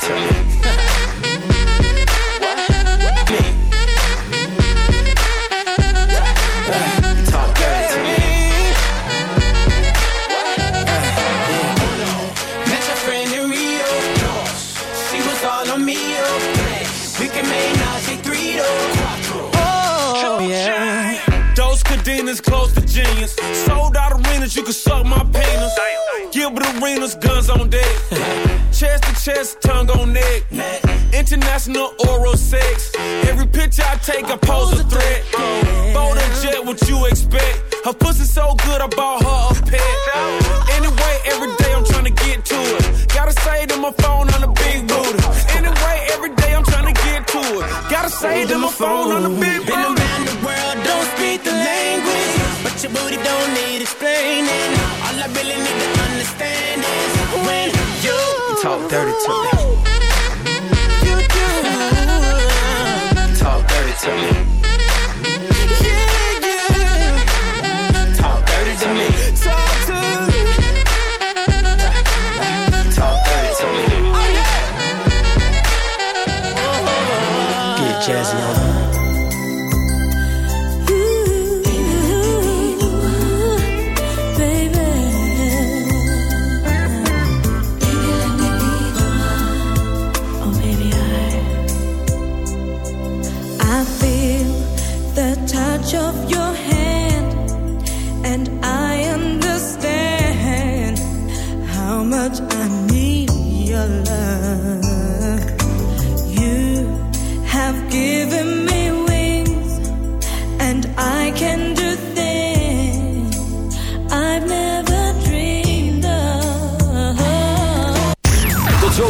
to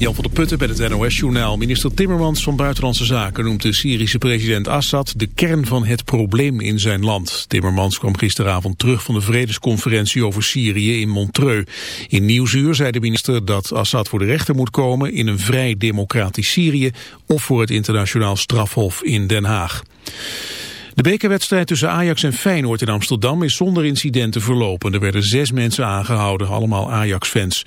Jan van der Putten bij het NOS-journaal. Minister Timmermans van Buitenlandse Zaken noemt de Syrische president Assad de kern van het probleem in zijn land. Timmermans kwam gisteravond terug van de vredesconferentie over Syrië in Montreux. In Nieuwsuur zei de minister dat Assad voor de rechter moet komen in een vrij democratisch Syrië of voor het internationaal strafhof in Den Haag. De bekerwedstrijd tussen Ajax en Feyenoord in Amsterdam is zonder incidenten verlopen. Er werden zes mensen aangehouden, allemaal Ajax-fans.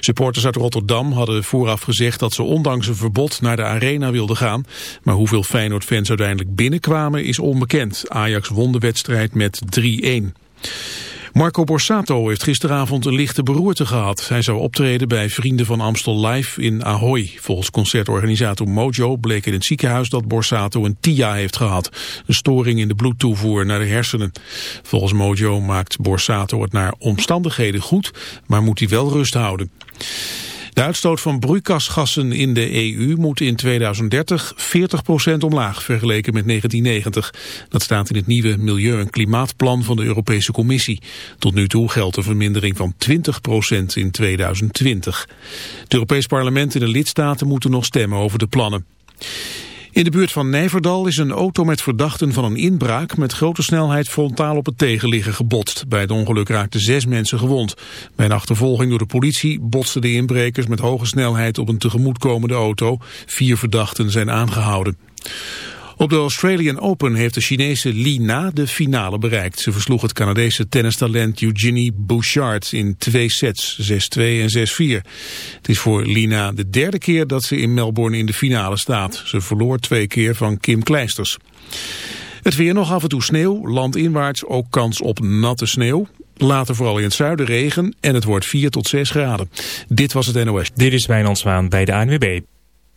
Supporters uit Rotterdam hadden vooraf gezegd dat ze ondanks een verbod naar de arena wilden gaan. Maar hoeveel Feyenoord-fans uiteindelijk binnenkwamen is onbekend. Ajax won de wedstrijd met 3-1. Marco Borsato heeft gisteravond een lichte beroerte gehad. Hij zou optreden bij Vrienden van Amstel Live in Ahoy. Volgens concertorganisator Mojo bleek in het ziekenhuis dat Borsato een TIA heeft gehad. Een storing in de bloedtoevoer naar de hersenen. Volgens Mojo maakt Borsato het naar omstandigheden goed, maar moet hij wel rust houden. De uitstoot van broeikasgassen in de EU moet in 2030 40% omlaag vergeleken met 1990. Dat staat in het nieuwe Milieu- en Klimaatplan van de Europese Commissie. Tot nu toe geldt een vermindering van 20% in 2020. Het Europees Parlement en de lidstaten moeten nog stemmen over de plannen. In de buurt van Nijverdal is een auto met verdachten van een inbraak met grote snelheid frontaal op het tegenligger gebotst. Bij het ongeluk raakten zes mensen gewond. Bij een achtervolging door de politie botsten de inbrekers met hoge snelheid op een tegemoetkomende auto. Vier verdachten zijn aangehouden. Op de Australian Open heeft de Chinese Li Na de finale bereikt. Ze versloeg het Canadese tennistalent Eugenie Bouchard in twee sets, 6-2 en 6-4. Het is voor Lina de derde keer dat ze in Melbourne in de finale staat. Ze verloor twee keer van Kim Kleisters. Het weer nog af en toe sneeuw, landinwaarts ook kans op natte sneeuw. Later vooral in het zuiden regen en het wordt 4 tot 6 graden. Dit was het NOS. Dit is Wijnand Zwaan bij de ANWB.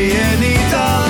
zie je niet aan.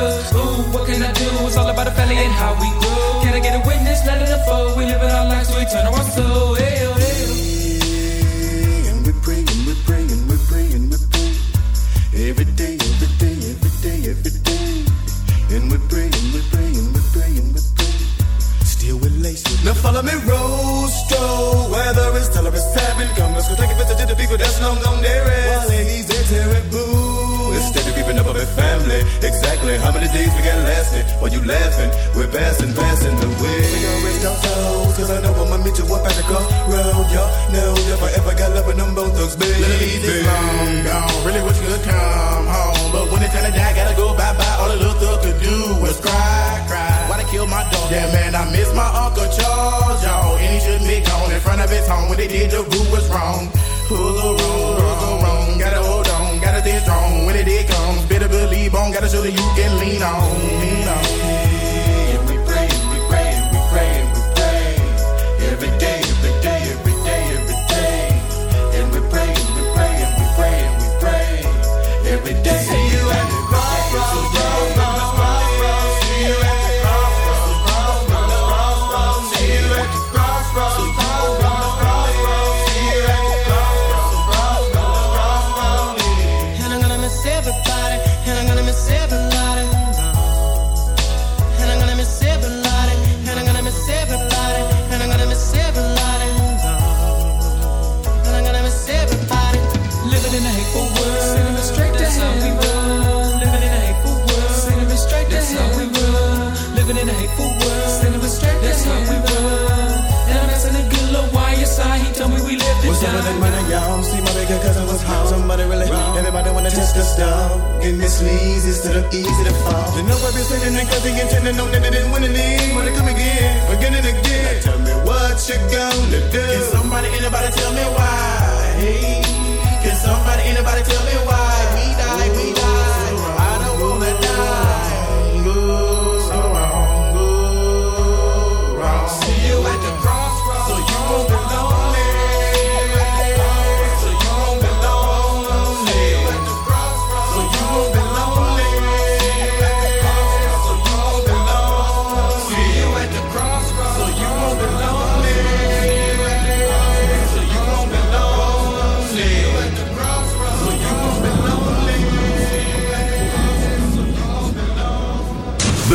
Ooh, what can I do? It's all about a family and how we grew. Can I get a witness? Let it unfold. We live in our lives, so we turn around. days we got lasting. While you laughing, we're passing, passing the way. We gon' raise our toes, cause I know I'ma meet you up at the crossroad. Y'all know that forever got love with them both thugs, baby. Ladies, it's long gone, really wish you could come home. But when it's time to die, gotta go bye-bye. All the little thug could do was cry, cry. Why they kill my dog? Yeah, man, I miss my Uncle Charles, y'all. And he should be gone in front of his home. When they did, the root was wrong. Pull the road, the wrong? strong. When it, comes, better believe on. Got a that you can lean on. Lean on. Some of y'all. See my bigger cousin was home. Somebody really wrong. Everybody wanna test the stuff. Getting this sleaze instead of easy to fall. The number is sitting in cause he no that they didn't win the league. Wanna come again, again and again. Now tell me what you gonna do. Can somebody, anybody tell me why? Hey, can somebody, anybody tell me why?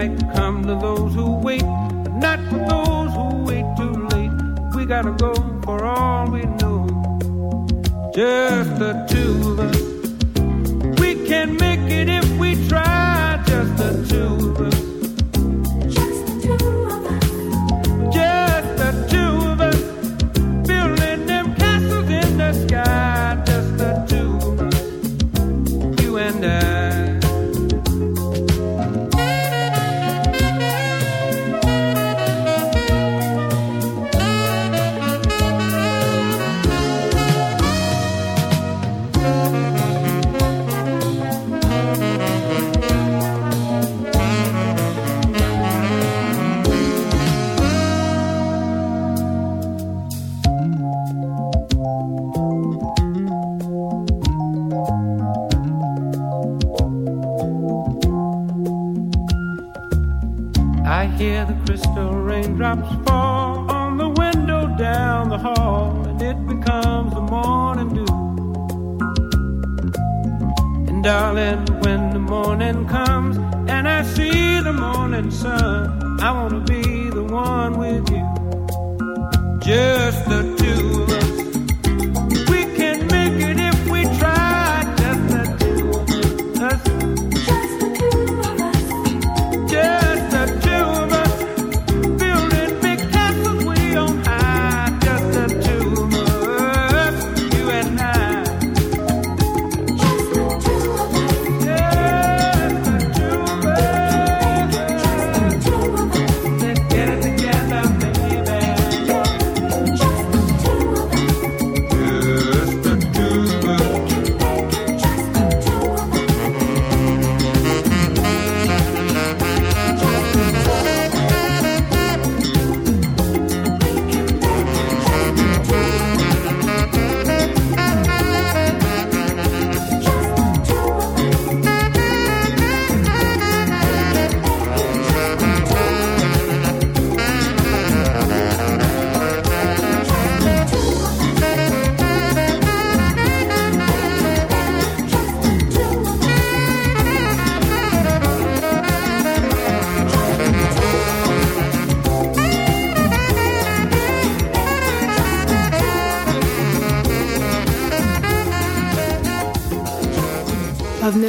I come.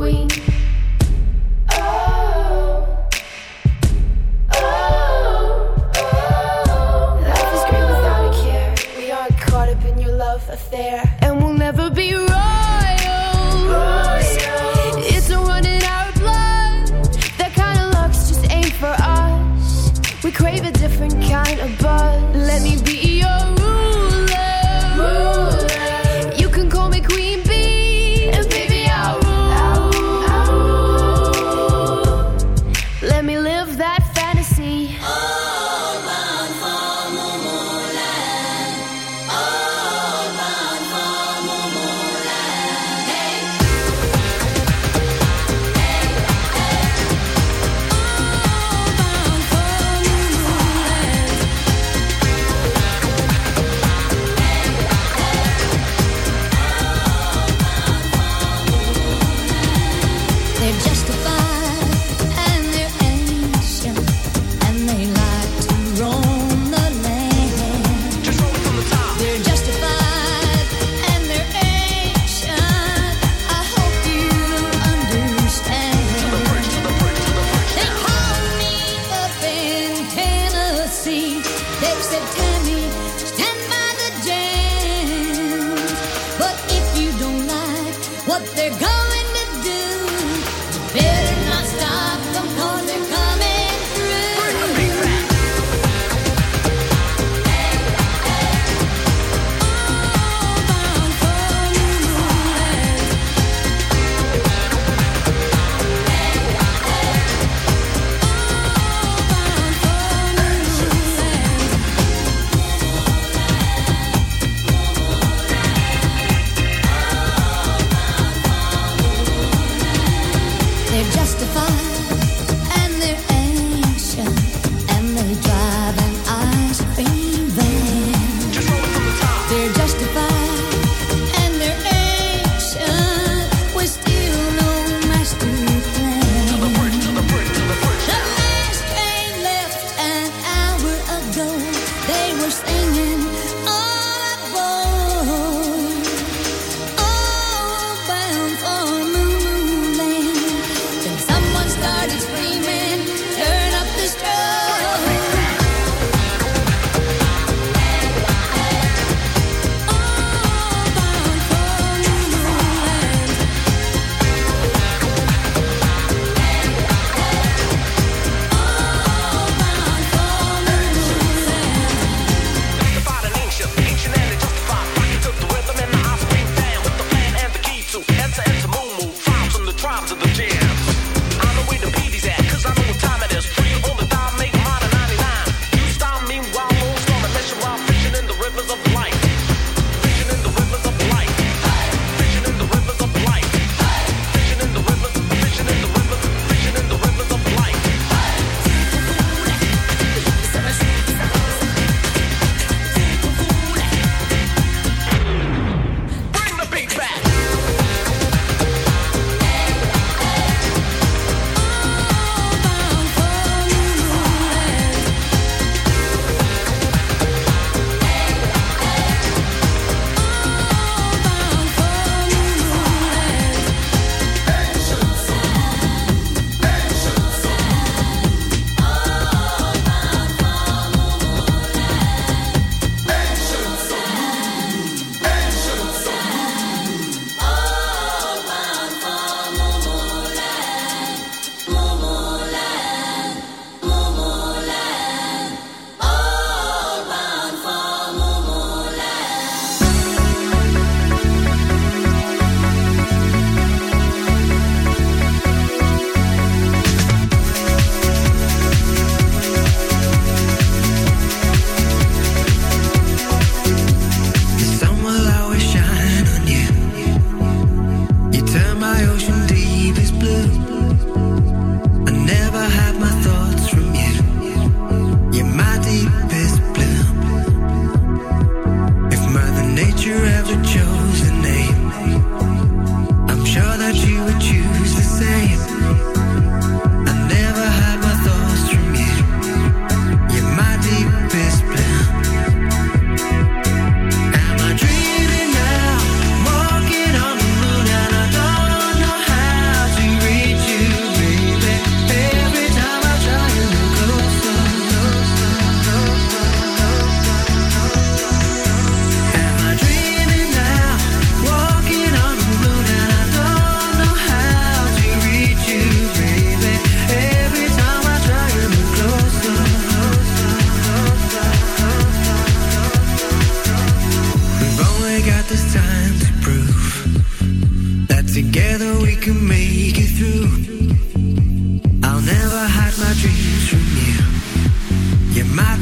queen.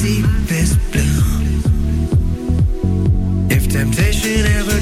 Deepest blue. If temptation ever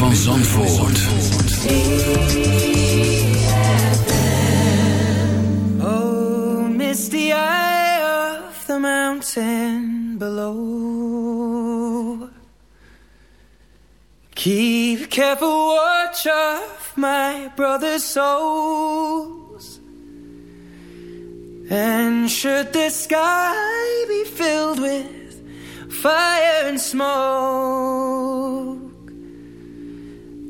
van Zandvoort. Oh, misty eye of the mountain below. Keep careful watch of my brother's souls. And should the sky be filled with fire and smoke,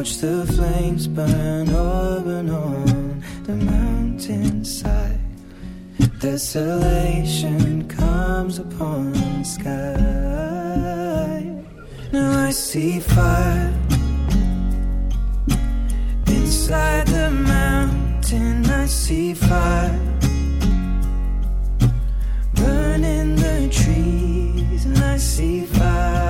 watch the flames burn open on the mountainside. Desolation comes upon the sky. Now I see fire inside the mountain. I see fire burning the trees, and I see fire